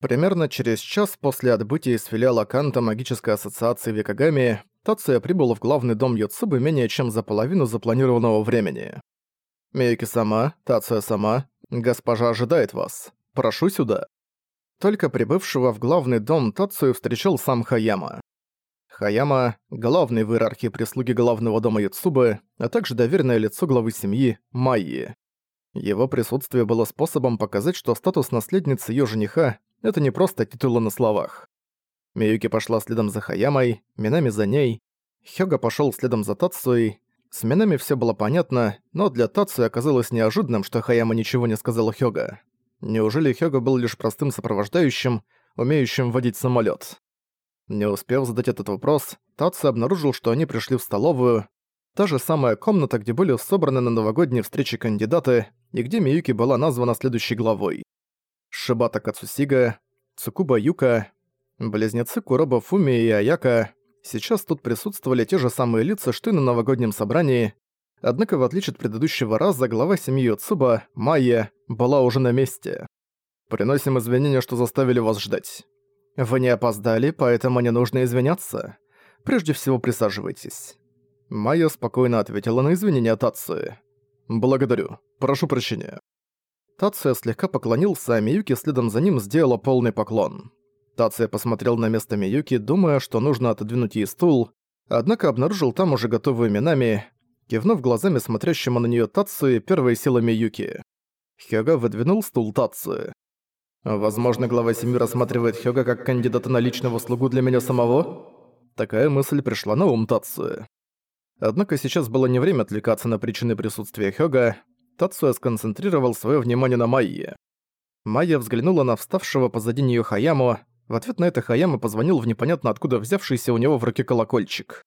Примерно через час после отбытия из филиала Канта магической ассоциации Викагами Тация прибыл в главный дом Йоцубы менее чем за половину запланированного времени. «Миюки-сама, Тация-сама, госпожа ожидает вас. Прошу сюда». Только прибывшего в главный дом Тацию встречал сам Хаяма. Хаяма – главный в иерархии прислуги главного дома Юцубы, а также доверенное лицо главы семьи Майи. Его присутствие было способом показать, что статус наследницы её жениха – это не просто титулы на словах. Миюки пошла следом за Хаямой, Минами за ней. Хёга пошёл следом за Тацуей. С Минами всё было понятно, но для Тацуи оказалось неожиданным, что Хаяма ничего не сказала Хёга. Неужели Хёга был лишь простым сопровождающим, умеющим водить самолёт? Не успев задать этот вопрос, Тацу обнаружил, что они пришли в столовую. Та же самая комната, где были собраны на новогодние встречи кандидаты, и где Миюки была названа следующей главой. Шибата Кацусига, Цукуба Юка, Близнецы Куроба Фуми и Аяка сейчас тут присутствовали те же самые лица, что и на новогоднем собрании, однако в отличие от предыдущего раза, глава семьи Цуба, Майя, была уже на месте. «Приносим извинения, что заставили вас ждать. Вы не опоздали, поэтому не нужно извиняться. Прежде всего присаживайтесь». Майя спокойно ответила на извинения Тации. «Благодарю. Прошу прощения». Тация слегка поклонился, а Миюки следом за ним сделала полный поклон. Тация посмотрел на место Миюки, думая, что нужно отодвинуть ей стул, однако обнаружил там уже готовую Минами, кивнув глазами смотрящему на неё Тацию первой силы Миюки. Хёга выдвинул стул Тацию. «Возможно, глава семьи рассматривает Хёга как кандидата на личного слугу для меня самого?» Такая мысль пришла на ум Тацию. Однако сейчас было не время отвлекаться на причины присутствия Хёга. Тацуя сконцентрировал своё внимание на Майе. Майя взглянула на вставшего позади неё Хаяму, в ответ на это Хаяма позвонил в непонятно откуда взявшийся у него в руке колокольчик.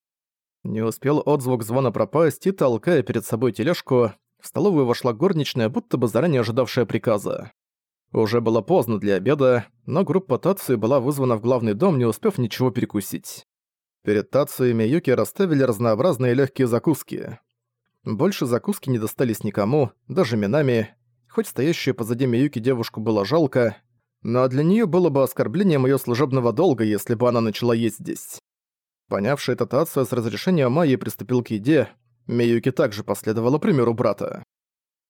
Не успел отзвук звона пропасть, и, толкая перед собой тележку, в столовую вошла горничная, будто бы заранее ожидавшая приказа. Уже было поздно для обеда, но группа Тацию была вызвана в главный дом, не успев ничего перекусить. Перед Тацию и Миюки расставили разнообразные легкие закуски. Больше закуски не достались никому, даже Минами. Хоть стоящую позади Миюки девушку было жалко, но для нее было бы оскорблением ее служебного долга, если бы она начала есть здесь. Понявший это Тацио с разрешения Майи приступил к еде, Миюки также последовала примеру брата.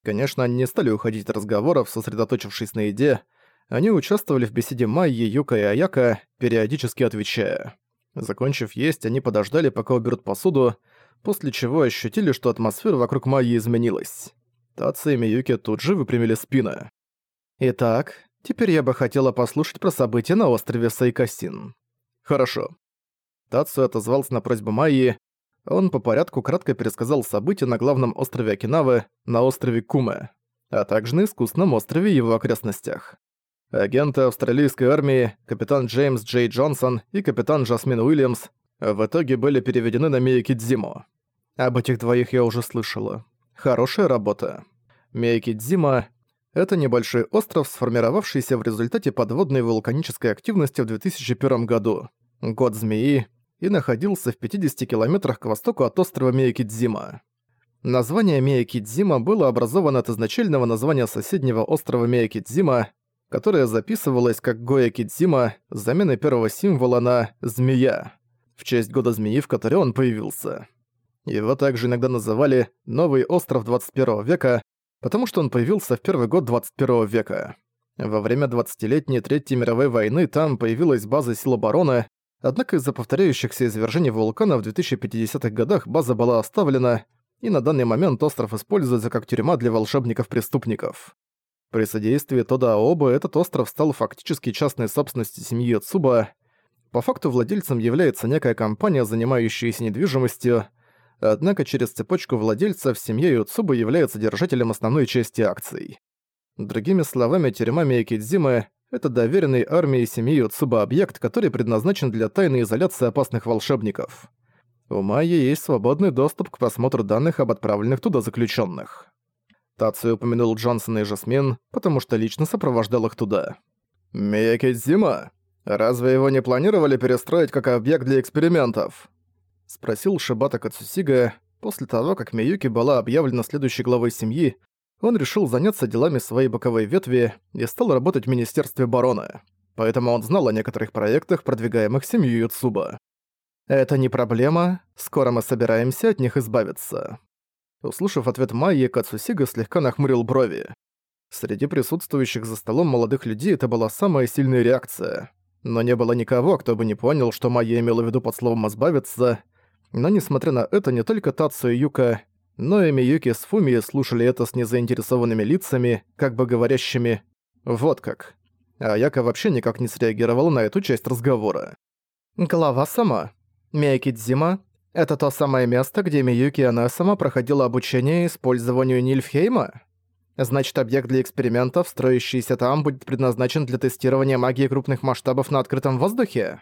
Конечно, они не стали уходить от разговоров, сосредоточившись на еде, они участвовали в беседе Майи, Юка и Аяка, периодически отвечая. Закончив есть, они подождали, пока уберут посуду, после чего ощутили, что атмосфера вокруг Майи изменилась. Таци и Миюки тут же выпрямили спины. «Итак, Теперь я бы хотела послушать про события на острове Сайкасин. Хорошо. Тацу отозвался на просьбу Майи. Он по порядку кратко пересказал события на главном острове Окинавы, на острове Куме, а также на искусственном острове и его окрестностях. Агенты австралийской армии, капитан Джеймс Джей Джонсон и капитан Джасмин Уильямс в итоге были переведены на Мейкидзиму. Об этих двоих я уже слышала. Хорошая работа. Мейкидзима это небольшой остров, сформировавшийся в результате подводной вулканической активности в 2001 году, год змеи, и находился в 50 километрах к востоку от острова Миякидзима. Название Миякидзима было образовано от изначального названия соседнего острова Миякидзима, которое записывалось как Гоякидзима с заменой первого символа на «змея», в честь года змеи, в которой он появился. Его также иногда называли «Новый остров 21 века», потому что он появился в первый год 21 века. Во время 20-летней Третьей мировой войны там появилась база сил обороны, однако из-за повторяющихся извержений вулкана в 2050-х годах база была оставлена, и на данный момент остров используется как тюрьма для волшебников-преступников. При содействии Тода Аоба этот остров стал фактически частной собственностью семьи Цуба. По факту владельцем является некая компания, занимающаяся недвижимостью, однако через цепочку владельцев семья Юцубы является держателем основной части акций. Другими словами, тюрьма Миякидзимы — это доверенный армией семьи Юцуба объект, который предназначен для тайной изоляции опасных волшебников. У Майи есть свободный доступ к просмотру данных об отправленных туда заключенных. Тацию упомянул Джонсона и Жасмин, потому что лично сопровождал их туда. «Миякидзима? Разве его не планировали перестроить как объект для экспериментов?» — спросил Шибата Кацусига. После того, как Миюки была объявлена следующей главой семьи, он решил заняться делами своей боковой ветви и стал работать в Министерстве барона. поэтому он знал о некоторых проектах, продвигаемых семьей Юцуба. «Это не проблема, скоро мы собираемся от них избавиться». Услышав ответ Майи, Кацусига слегка нахмурил брови. Среди присутствующих за столом молодых людей это была самая сильная реакция. Но не было никого, кто бы не понял, что Майя имела в виду под словом «избавиться». Но несмотря на это, не только Тацу и Юка, но и Миюки с Фумией слушали это с незаинтересованными лицами, как бы говорящими «вот как». А Яка вообще никак не среагировала на эту часть разговора. Голова сама. Мейкидзима — это то самое место, где Миюки она сама проходила обучение использованию Нильфхейма? Значит, объект для экспериментов, строящийся там, будет предназначен для тестирования магии крупных масштабов на открытом воздухе?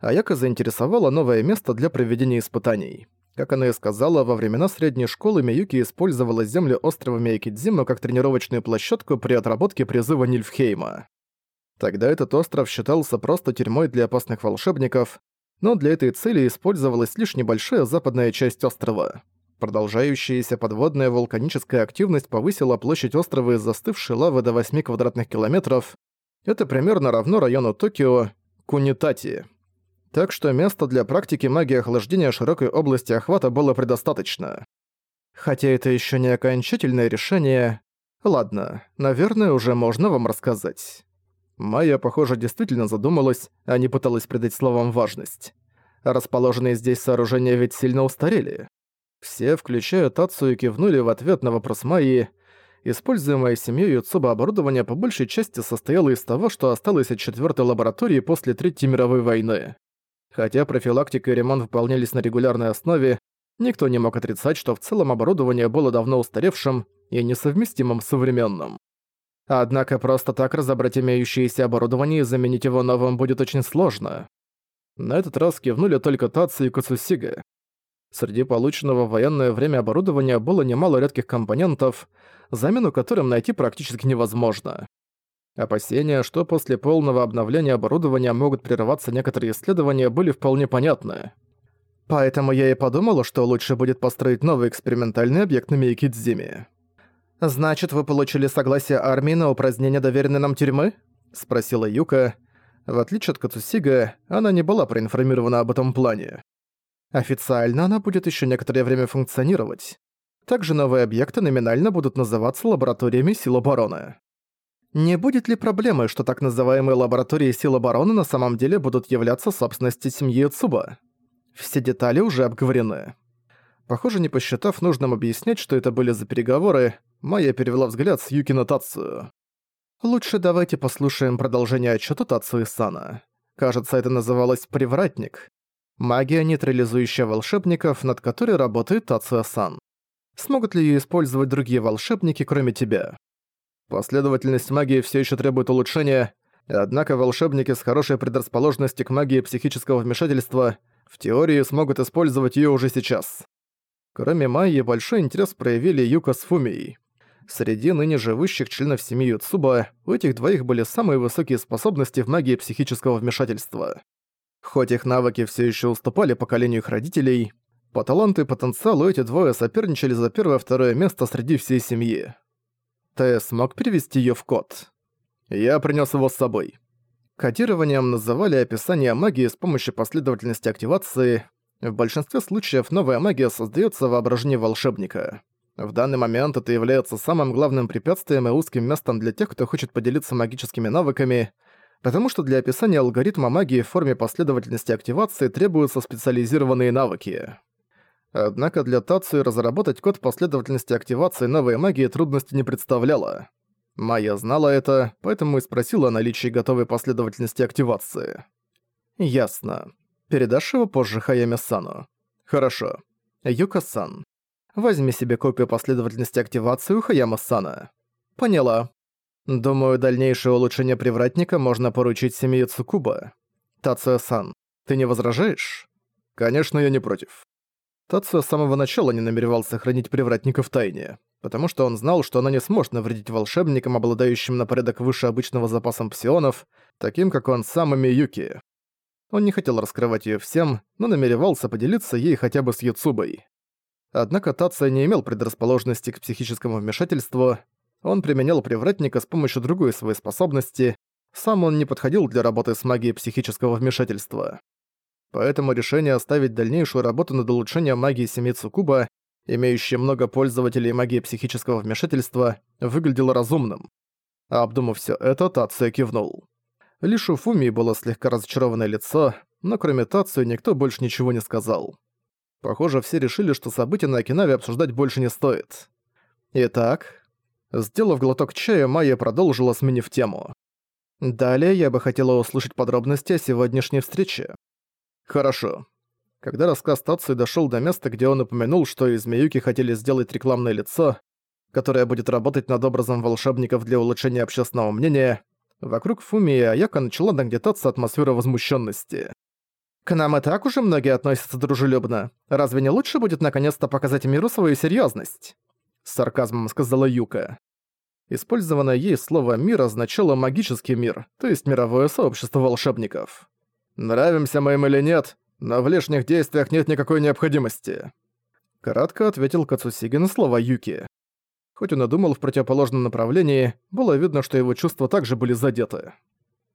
Аяка заинтересовала новое место для проведения испытаний. Как она и сказала, во времена средней школы Миюки использовала землю острова Мейкидзима как тренировочную площадку при отработке призыва Нильфхейма. Тогда этот остров считался просто тюрьмой для опасных волшебников, но для этой цели использовалась лишь небольшая западная часть острова. Продолжающаяся подводная вулканическая активность повысила площадь острова из застывшей лавы до 8 квадратных километров. Это примерно равно району Токио Кунитати. Так что места для практики магии охлаждения широкой области охвата было предостаточно. Хотя это еще не окончательное решение. Ладно, наверное, уже можно вам рассказать. Майя, похоже, действительно задумалась, а не пыталась придать словам важность. Расположенные здесь сооружения ведь сильно устарели. Все, включая Тацию, кивнули в ответ на вопрос Майи. Используемое семьей Юцуба оборудование по большей части состояло из того, что осталось от четвертой лаборатории после Третьей мировой войны. Хотя профилактика и ремонт выполнялись на регулярной основе, никто не мог отрицать, что в целом оборудование было давно устаревшим и несовместимым с современным. Однако просто так разобрать имеющееся оборудование и заменить его новым будет очень сложно. На этот раз кивнули только Татсу и Кацусига. Среди полученного в военное время оборудования было немало редких компонентов, замену которым найти практически невозможно. Опасения, что после полного обновления оборудования могут прерываться некоторые исследования, были вполне понятны. Поэтому я и подумала, что лучше будет построить новый экспериментальный объект на Мейкидзиме. «Значит, вы получили согласие армии на упразднение доверенной нам тюрьмы?» — спросила Юка. В отличие от Кацусига, она не была проинформирована об этом плане. Официально она будет еще некоторое время функционировать. Также новые объекты номинально будут называться лабораториями сил обороны. Не будет ли проблемы, что так называемые лаборатории сил обороны на самом деле будут являться собственностью семьи Цуба? Все детали уже обговорены. Похоже, не посчитав нужным объяснять, что это были за переговоры, Майя перевела взгляд с Юки на Тацию. «Лучше давайте послушаем продолжение отчета Тацию Сана. Кажется, это называлось «Привратник». Магия, нейтрализующая волшебников, над которой работает Тацуя Сан. Смогут ли ее использовать другие волшебники, кроме тебя? Последовательность магии все еще требует улучшения, однако волшебники с хорошей предрасположенностью к магии психического вмешательства в теории смогут использовать ее уже сейчас. Кроме Майи, большой интерес проявили Юка с Фумией. Среди ныне живущих членов семьи Юцуба у этих двоих были самые высокие способности в магии психического вмешательства. Хоть их навыки все еще уступали поколению их родителей, по таланту и потенциалу эти двое соперничали за первое-второе место среди всей семьи. Ты смог перевести ее в код? Я принес его с собой. Кодированием называли описание магии с помощью последовательности активации, в большинстве случаев новая магия создается в воображении волшебника. В данный момент это является самым главным препятствием и узким местом для тех, кто хочет поделиться магическими навыками, потому что для описания алгоритма магии в форме последовательности активации требуются специализированные навыки. Однако для Тацию разработать код последовательности активации новой магии трудности не представляло. Майя знала это, поэтому и спросила о наличии готовой последовательности активации. «Ясно. Передашь его позже Хаяме-сану. Хорошо. Юка-сан. Возьми себе копию последовательности активации у Хаяма-сана. Поняла. Думаю, дальнейшее улучшение привратника можно поручить семье Цукуба. Тацуя-сан, ты не возражаешь? Конечно, я не против. Тацуя с самого начала не намеревался хранить привратника в тайне, потому что он знал, что она не сможет навредить волшебникам, обладающим на порядок выше обычного запасом псионов, таким как он сам и Миюки. Он не хотел раскрывать её всем, но намеревался поделиться ей хотя бы с Юцубой. Однако Тация не имел предрасположенности к психическому вмешательству, он применял привратника с помощью другой своей способности, Сам он не подходил для работы с магией психического вмешательства. Поэтому решение оставить дальнейшую работу над улучшением магии семьи Цукуба, имеющей много пользователей магии психического вмешательства, выглядело разумным. Обдумав все это, Тация кивнул. Лишь у Фумии было слегка разочарованное лицо, но кроме Тацию никто больше ничего не сказал. Похоже, все решили, что события на Окинаве обсуждать больше не стоит. Итак, сделав глоток чая, Майя продолжила, сменив тему. Далее я бы хотела услышать подробности о сегодняшней встрече. Хорошо. Когда рассказ Тацию дошёл до места, где он упомянул, что из Миюки хотели сделать рекламное лицо, которое будет работать над образом волшебников для улучшения общественного мнения, вокруг Фуми и Аяка начала нагнетаться атмосфера возмущенности. «К нам и так уже многие относятся дружелюбно. Разве не лучше будет наконец-то показать миру свою серьезность? С сарказмом сказала Юка. Использованное ей слово «мир» означало магический мир, то есть мировое сообщество волшебников. «Нравимся мы им или нет, но в лишних действиях нет никакой необходимости», Кратко ответил Кацусиги на слова Юки. Хоть он и думал в противоположном направлении, было видно, что его чувства также были задеты.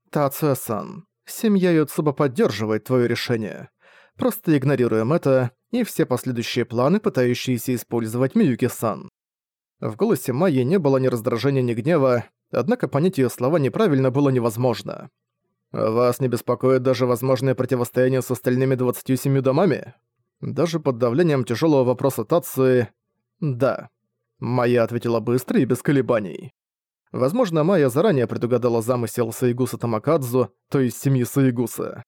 «Тацуя-сан, Семья Юцуба поддерживает твое решение. Просто игнорируем это и все последующие планы, пытающиеся использовать Миюки-сан. В голосе Майи не было ни раздражения, ни гнева, однако понять её слова неправильно было невозможно. «Вас не беспокоит даже возможное противостояние с остальными 27 домами?» Даже под давлением тяжелого вопроса Тацуи «Да». Майя ответила быстро и без колебаний. Возможно, Майя заранее предугадала замысел Саигуса Тамакадзу, то есть семьи Саигуса.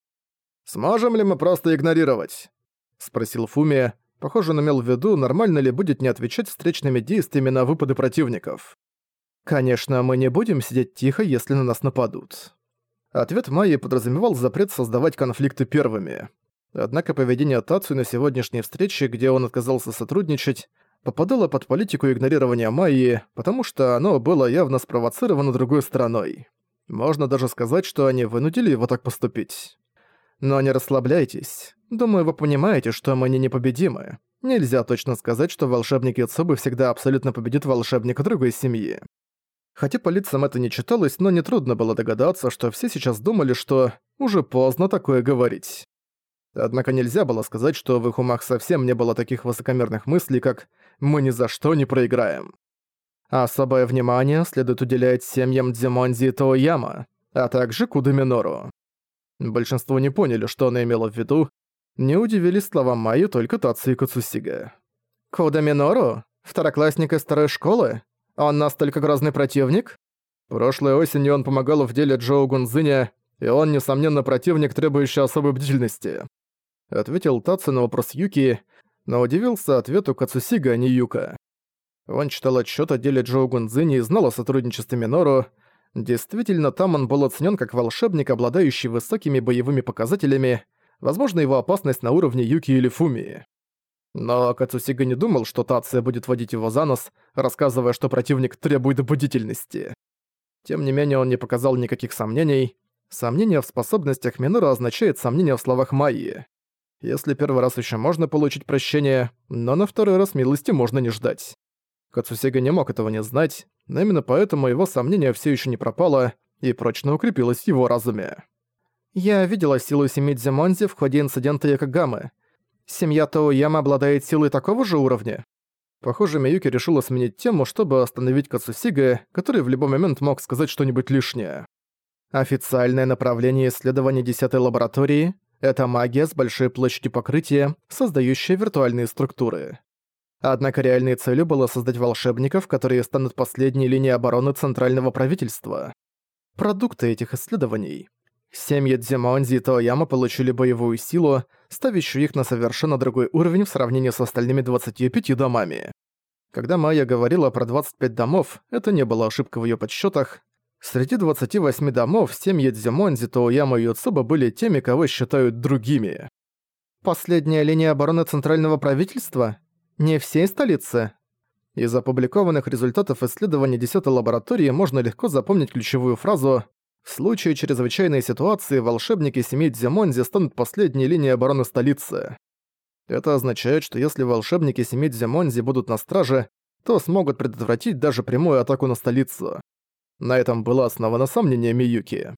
«Сможем ли мы просто игнорировать?» — спросил Фуми. Похоже, он имел в виду, нормально ли будет не отвечать встречными действиями на выпады противников. «Конечно, мы не будем сидеть тихо, если на нас нападут». Ответ Майи подразумевал запрет создавать конфликты первыми. Однако поведение Тацу на сегодняшней встрече, где он отказался сотрудничать, попадало под политику игнорирования Майи, потому что оно было явно спровоцировано другой стороной. Можно даже сказать, что они вынудили его так поступить. Но не расслабляйтесь. Думаю, вы понимаете, что мы не непобедимы. Нельзя точно сказать, что волшебник Цубы всегда абсолютно победит волшебника другой семьи. Хотя по лицам это не читалось, но нетрудно было догадаться, что все сейчас думали, что уже поздно такое говорить. Однако нельзя было сказать, что в их умах совсем не было таких высокомерных мыслей, как «мы ни за что не проиграем». Особое внимание следует уделять семьям Дзимонзи и Тоояма, а также Кудаминору. Большинство не поняли, что она имела в виду, не удивились словам Майи только Тацу и Кацусига. «Кудаминору? Второклассник из старой школы? Он настолько грозный противник?» Прошлой осенью он помогал в деле Джоу Гунзиня, и он, несомненно, противник, требующий особой бдительности ответил Татсу на вопрос Юки, но удивился ответу Кацусига, а не Юка. Он читал отчет о деле Джоу Гунзини и знал о сотрудничестве Минору. Действительно, там он был оценен как волшебник, обладающий высокими боевыми показателями, возможно, его опасность на уровне Юки или Фумии. Но Кацусига не думал, что Тация будет водить его за нос, рассказывая, что противник требует бдительности. Тем не менее, он не показал никаких сомнений. Сомнение в способностях Минора означает сомнение в словах Майи. Если первый раз еще можно получить прощение, но на второй раз милости можно не ждать. Кацусега не мог этого не знать, но именно поэтому его сомнение все еще не пропало и прочно укрепилось в его разуме. «Я видела силу семьи Дзимонзи в ходе инцидента Якогамы. Семья Тоуяма обладает силой такого же уровня?» Похоже, Миюки решила сменить тему, чтобы остановить Кацусига, который в любой момент мог сказать что-нибудь лишнее. Официальное направление исследования 10 лаборатории это магия с большой площадью покрытия, создающая виртуальные структуры. Однако реальной целью было создать волшебников, которые станут последней линией обороны центрального правительства. Продукты этих исследований. Семьи Дзимонзи и Тояма получили боевую силу, ставящую их на совершенно другой уровень в сравнении с остальными 25 домами. Когда Майя говорила про 25 домов, это не было ошибкой в её подсчётах, Среди 28 домов семьи Дзимонзи, Тоуяма и Юцуба были теми, кого считают другими. Последняя линия обороны центрального правительства? Не всей столицы? Из опубликованных результатов исследований 10 лаборатории можно легко запомнить ключевую фразу «В случае чрезвычайной ситуации волшебники семьи Дзимонзи станут последней линией обороны столицы». Это означает, что если волшебники семьи Дзимонзи будут на страже, то смогут предотвратить даже прямую атаку на столицу. На этом было основано сомнение Миюки.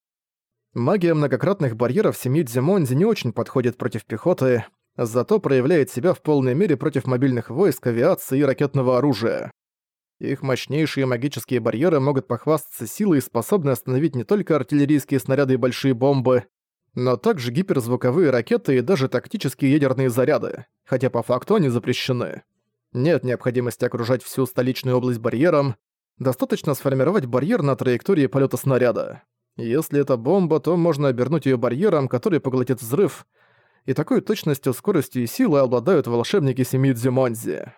Магия многократных барьеров семьи Дзимонзи не очень подходит против пехоты, зато проявляет себя в полной мере против мобильных войск, авиации и ракетного оружия. Их мощнейшие магические барьеры могут похвастаться силой, способной остановить не только артиллерийские снаряды и большие бомбы, но также гиперзвуковые ракеты и даже тактические ядерные заряды, хотя по факту они запрещены. Нет необходимости окружать всю столичную область барьером, достаточно сформировать барьер на траектории полета снаряда. Если это бомба, то можно обернуть ее барьером, который поглотит взрыв, и такой точностью, скоростью и силой обладают волшебники семьи Дзюмонзи.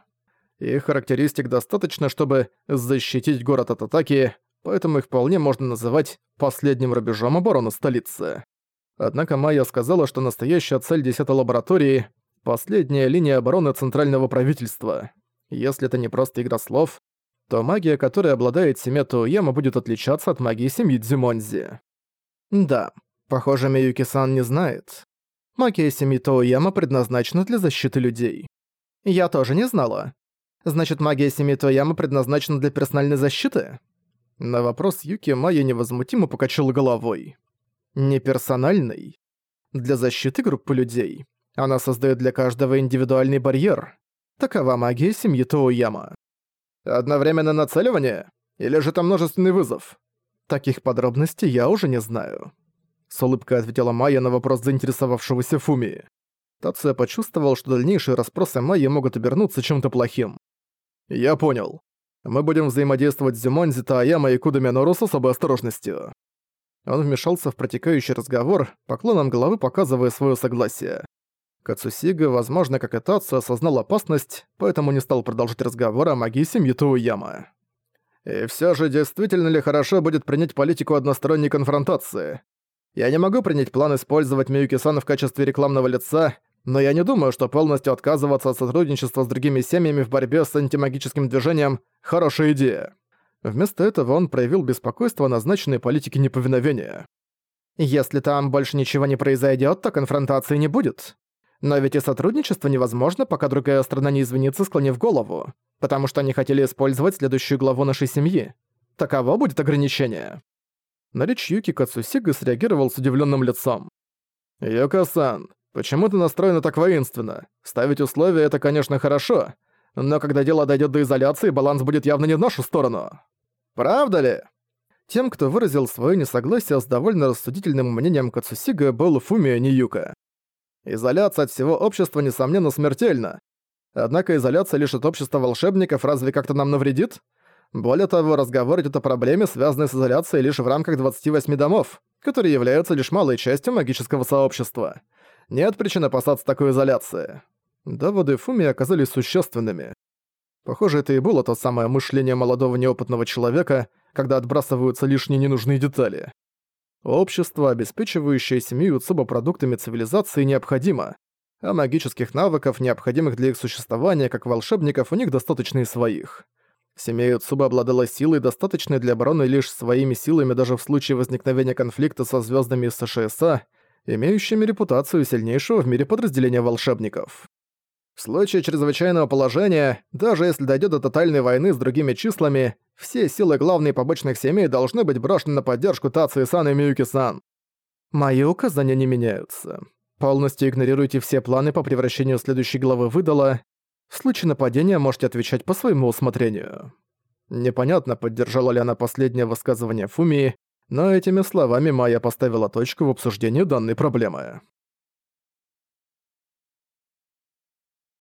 Их характеристик достаточно, чтобы защитить город от атаки, поэтому их вполне можно называть последним рубежом обороны столицы. Однако Майя сказала, что настоящая цель 10 лаборатории — последняя линия обороны центрального правительства. Если это не просто игра слов, то магия, которой обладает семья Туяма, будет отличаться от магии семьи Дзюмонзи. Да, похоже, Миюки-сан не знает. Магия семьи Тоуяма предназначена для защиты людей. Я тоже не знала. Значит, магия семьи Тояма предназначена для персональной защиты? На вопрос Юки Майя невозмутимо покачала головой. Не персональный. Для защиты группы людей. Она создает для каждого индивидуальный барьер. Такова магия семьи Тоуяма. Одновременно нацеливание? Или же там множественный вызов? Таких подробностей я уже не знаю. С улыбкой ответила Майя на вопрос заинтересовавшегося Фуми. Тация почувствовал, что дальнейшие расспросы Майи могут обернуться чем-то плохим. «Я понял. Мы будем взаимодействовать с Зюмонзи, Тааяма и Кудами Нору с особой осторожностью». Он вмешался в протекающий разговор, поклоном головы показывая свое согласие. Кацусига, возможно, как и Тацу, осознал опасность, поэтому не стал продолжить разговор о магии семьи Тууяма. И все же, действительно ли хорошо будет принять политику односторонней конфронтации? Я не могу принять план использовать Миюки-сан в качестве рекламного лица, но я не думаю, что полностью отказываться от сотрудничества с другими семьями в борьбе с антимагическим движением – хорошая идея. Вместо этого он проявил беспокойство о назначенной политике неповиновения. «Если там больше ничего не произойдет, то конфронтации не будет. Но ведь и сотрудничество невозможно, пока другая страна не извинится, склонив голову, потому что они хотели использовать следующую главу нашей семьи. Таково будет ограничение». На речь Юки Кацусига среагировал с удивленным лицом. «Юка-сан, Почему ты настроена так воинственно? Ставить условия — это, конечно, хорошо, но когда дело дойдет до изоляции, баланс будет явно не в нашу сторону. Правда ли? Тем, кто выразил свое несогласие с довольно рассудительным мнением Кацусига, был Фумия Ниюка. Изоляция от всего общества, несомненно, смертельна. Однако изоляция лишь от общества волшебников разве как-то нам навредит? Более того, разговор идет о проблеме, связанной с изоляцией лишь в рамках 28 домов, которые являются лишь малой частью магического сообщества. Нет причин опасаться такой изоляции. Доводы Фуми оказались существенными. Похоже, это и было то самое мышление молодого неопытного человека, когда отбрасываются лишние ненужные детали. Общество, обеспечивающее семью Цуба продуктами цивилизации, необходимо, а магических навыков, необходимых для их существования, как волшебников, у них достаточно и своих. Семья Цуба обладала силой, достаточной для обороны лишь своими силами даже в случае возникновения конфликта со звездами из США, имеющими репутацию сильнейшего в мире подразделения волшебников. В случае чрезвычайного положения, даже если дойдет до тотальной войны с другими числами, все силы главной побочных семей должны быть брошены на поддержку Тации-сан и Миюки-сан. Мои указания не меняются. Полностью игнорируйте все планы по превращению следующей главы выдала. В случае нападения можете отвечать по своему усмотрению. Непонятно, поддержала ли она последнее высказывание Фумии, но этими словами Майя поставила точку в обсуждении данной проблемы.